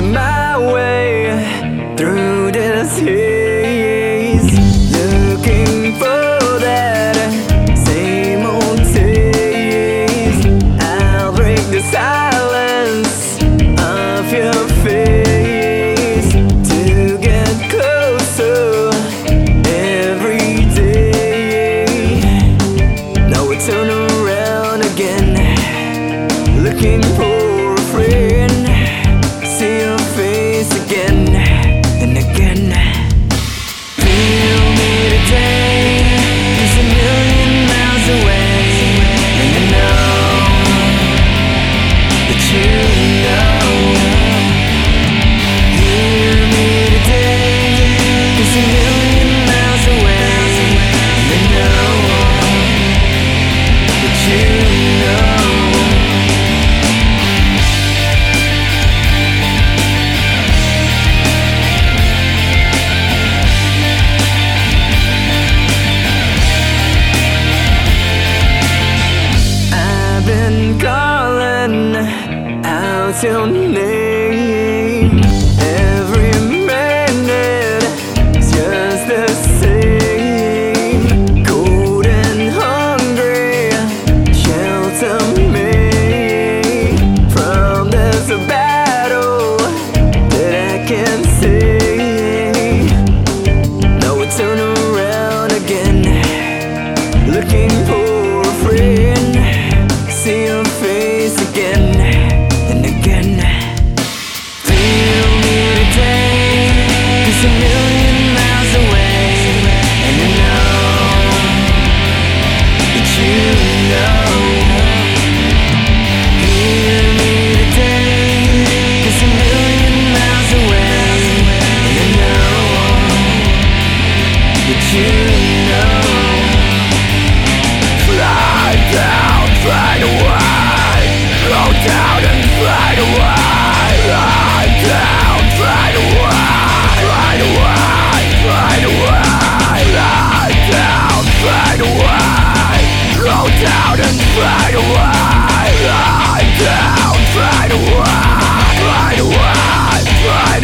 my way through this heat. till next